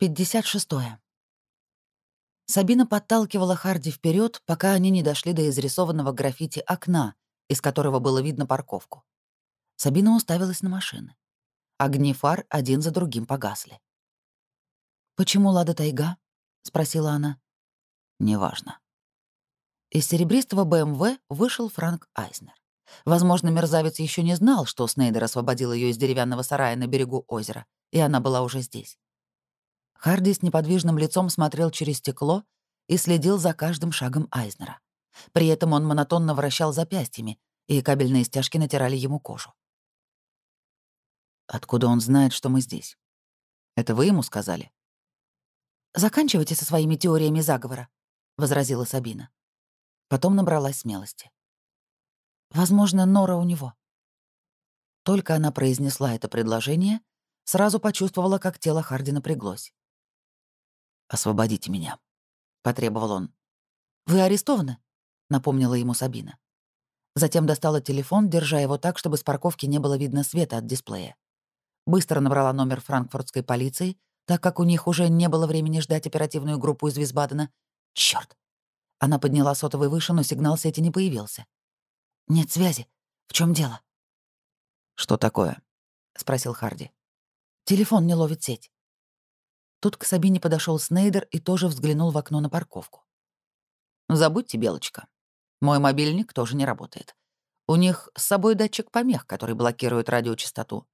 56. Сабина подталкивала Харди вперед, пока они не дошли до изрисованного граффити окна, из которого было видно парковку. Сабина уставилась на машины. Огни фар один за другим погасли. «Почему Лада Тайга?» — спросила она. «Неважно». Из серебристого БМВ вышел Франк Айзнер. Возможно, мерзавец еще не знал, что Снейдер освободил ее из деревянного сарая на берегу озера, и она была уже здесь. Харди с неподвижным лицом смотрел через стекло и следил за каждым шагом Айзнера. При этом он монотонно вращал запястьями, и кабельные стяжки натирали ему кожу. «Откуда он знает, что мы здесь? Это вы ему сказали?» «Заканчивайте со своими теориями заговора», — возразила Сабина. Потом набралась смелости. «Возможно, Нора у него». Только она произнесла это предложение, сразу почувствовала, как тело Харди напряглось. «Освободите меня», — потребовал он. «Вы арестованы?» — напомнила ему Сабина. Затем достала телефон, держа его так, чтобы с парковки не было видно света от дисплея. Быстро набрала номер франкфуртской полиции, так как у них уже не было времени ждать оперативную группу из Висбадена. Чёрт! Она подняла сотовый выше, но сигнал сети не появился. «Нет связи. В чем дело?» «Что такое?» — спросил Харди. «Телефон не ловит сеть». Тут к Сабине подошел Снейдер и тоже взглянул в окно на парковку. «Забудьте, Белочка. Мой мобильник тоже не работает. У них с собой датчик помех, который блокирует радиочастоту».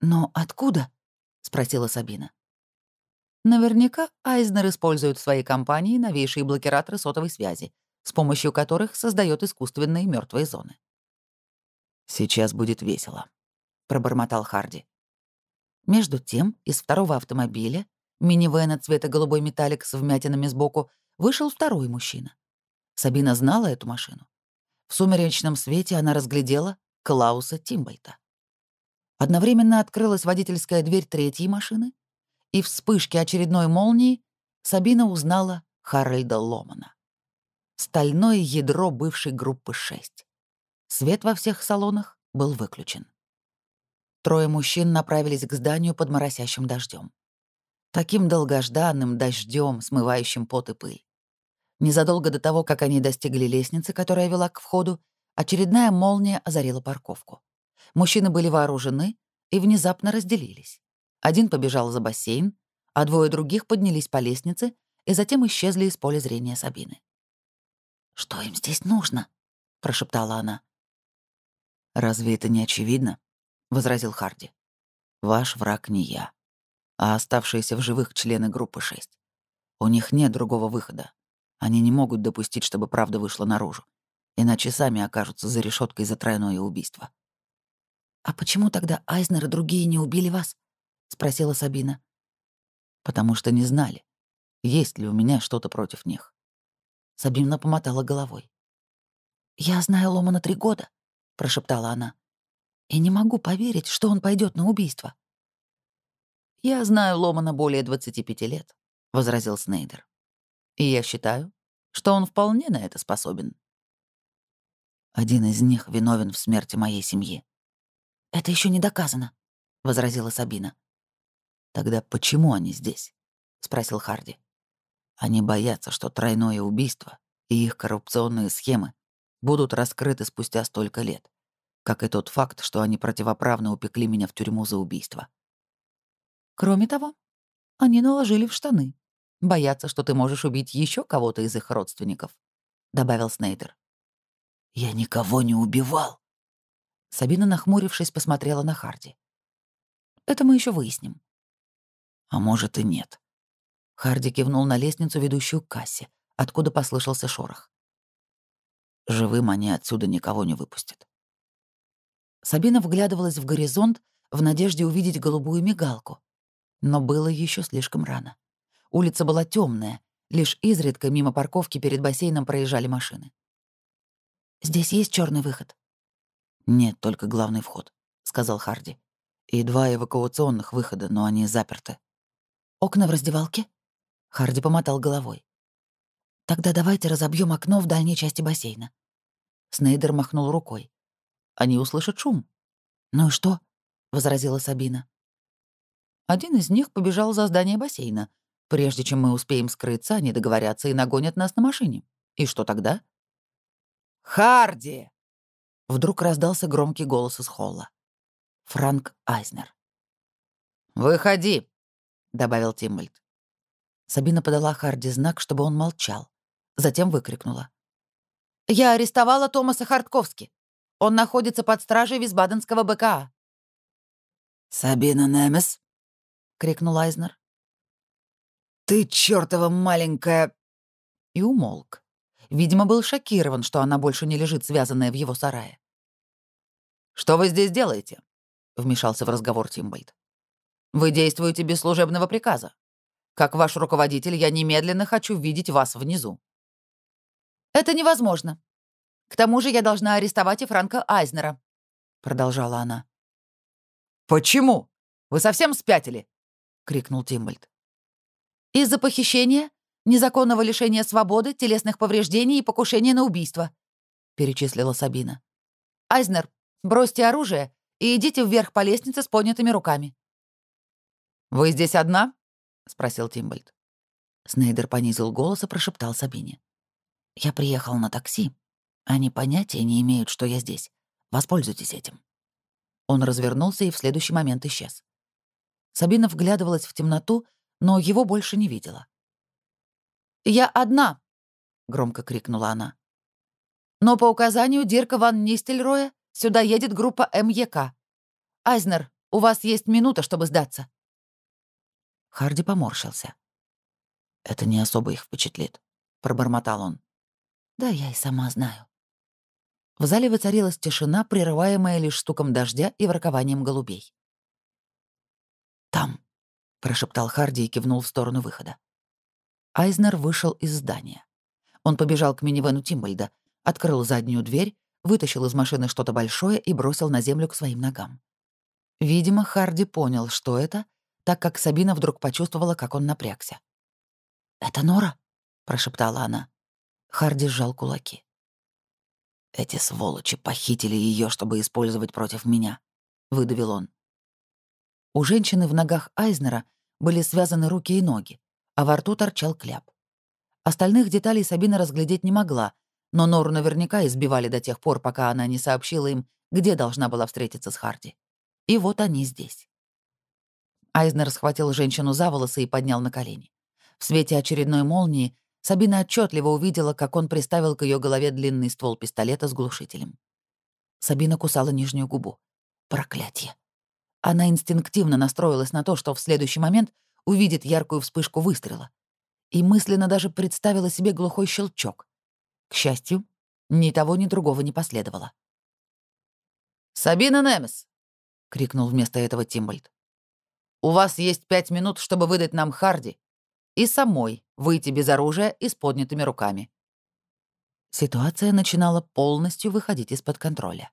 «Но откуда?» — спросила Сабина. Наверняка Айзнер использует в своей компании новейшие блокираторы сотовой связи, с помощью которых создает искусственные мертвые зоны. «Сейчас будет весело», — пробормотал Харди. Между тем из второго автомобиля минивэна цвета голубой металлик с вмятинами сбоку, вышел второй мужчина. Сабина знала эту машину. В сумеречном свете она разглядела Клауса Тимбайта. Одновременно открылась водительская дверь третьей машины, и в вспышке очередной молнии Сабина узнала Харальда Ломана. Стальное ядро бывшей группы 6. Свет во всех салонах был выключен. Трое мужчин направились к зданию под моросящим дождем таким долгожданным дождем, смывающим пот и пыль. Незадолго до того, как они достигли лестницы, которая вела к входу, очередная молния озарила парковку. Мужчины были вооружены и внезапно разделились. Один побежал за бассейн, а двое других поднялись по лестнице и затем исчезли из поля зрения Сабины. «Что им здесь нужно?» — прошептала она. «Разве это не очевидно?» — возразил Харди. «Ваш враг не я а оставшиеся в живых члены группы 6. У них нет другого выхода. Они не могут допустить, чтобы правда вышла наружу. Иначе сами окажутся за решеткой за тройное убийство. «А почему тогда Айзнер и другие не убили вас?» — спросила Сабина. «Потому что не знали, есть ли у меня что-то против них». Сабина помотала головой. «Я знаю Ломана три года», — прошептала она. «И не могу поверить, что он пойдет на убийство». «Я знаю Ломана более 25 лет», — возразил Снейдер. «И я считаю, что он вполне на это способен». «Один из них виновен в смерти моей семьи». «Это еще не доказано», — возразила Сабина. «Тогда почему они здесь?» — спросил Харди. «Они боятся, что тройное убийство и их коррупционные схемы будут раскрыты спустя столько лет, как и тот факт, что они противоправно упекли меня в тюрьму за убийство. Кроме того, они наложили в штаны. Боятся, что ты можешь убить еще кого-то из их родственников», — добавил Снейдер. «Я никого не убивал». Сабина, нахмурившись, посмотрела на Харди. «Это мы еще выясним». «А может и нет». Харди кивнул на лестницу, ведущую к кассе, откуда послышался шорох. «Живым они отсюда никого не выпустят». Сабина вглядывалась в горизонт в надежде увидеть голубую мигалку, но было еще слишком рано. Улица была темная, лишь изредка мимо парковки перед бассейном проезжали машины. «Здесь есть черный выход?» «Нет, только главный вход», — сказал Харди. «И два эвакуационных выхода, но они заперты». «Окна в раздевалке?» Харди помотал головой. «Тогда давайте разобьем окно в дальней части бассейна». Снейдер махнул рукой. «Они услышат шум». «Ну и что?» — возразила Сабина. Один из них побежал за здание бассейна. Прежде чем мы успеем скрыться, они договорятся и нагонят нас на машине. И что тогда? «Харди!» Вдруг раздался громкий голос из холла. Франк Айзнер. «Выходи!» — добавил Тимбольд. Сабина подала Харди знак, чтобы он молчал. Затем выкрикнула. «Я арестовала Томаса Хартковски. Он находится под стражей Висбаденского БКА». «Сабина Немес?» — крикнул Айзнер. «Ты чёртова маленькая...» И умолк. Видимо, был шокирован, что она больше не лежит связанная в его сарае. «Что вы здесь делаете?» — вмешался в разговор Тимбольд. «Вы действуете без служебного приказа. Как ваш руководитель, я немедленно хочу видеть вас внизу». «Это невозможно. К тому же я должна арестовать и Франка Айзнера», — продолжала она. «Почему? Вы совсем спятили?» — крикнул Тимбольд. «Из-за похищения, незаконного лишения свободы, телесных повреждений и покушения на убийство», — перечислила Сабина. «Айзнер, бросьте оружие и идите вверх по лестнице с поднятыми руками». «Вы здесь одна?» — спросил Тимбольд. Снейдер понизил голос и прошептал Сабине. «Я приехал на такси. Они понятия не имеют, что я здесь. Воспользуйтесь этим». Он развернулся и в следующий момент исчез. Сабина вглядывалась в темноту, но его больше не видела. «Я одна!» — громко крикнула она. «Но по указанию Дирка ван Нистельроя сюда едет группа МЕК. Айзнер, у вас есть минута, чтобы сдаться». Харди поморщился. «Это не особо их впечатлит», — пробормотал он. «Да, я и сама знаю». В зале воцарилась тишина, прерываемая лишь стуком дождя и воркованием голубей. «Там», — прошептал Харди и кивнул в сторону выхода. Айзнер вышел из здания. Он побежал к минивену Тимбальда, открыл заднюю дверь, вытащил из машины что-то большое и бросил на землю к своим ногам. Видимо, Харди понял, что это, так как Сабина вдруг почувствовала, как он напрягся. «Это Нора?» — прошептала она. Харди сжал кулаки. «Эти сволочи похитили ее, чтобы использовать против меня», — выдавил он. У женщины в ногах Айзнера были связаны руки и ноги а во рту торчал кляп. Остальных деталей Сабина разглядеть не могла, но Нору наверняка избивали до тех пор, пока она не сообщила им, где должна была встретиться с Харди. И вот они здесь. Айзнер схватил женщину за волосы и поднял на колени. В свете очередной молнии Сабина отчетливо увидела, как он приставил к ее голове длинный ствол пистолета с глушителем. Сабина кусала нижнюю губу. Проклятие. Она инстинктивно настроилась на то, что в следующий момент увидит яркую вспышку выстрела. И мысленно даже представила себе глухой щелчок. К счастью, ни того, ни другого не последовало. «Сабина Немес!» — крикнул вместо этого Тимбольд. «У вас есть пять минут, чтобы выдать нам Харди и самой выйти без оружия и с поднятыми руками». Ситуация начинала полностью выходить из-под контроля.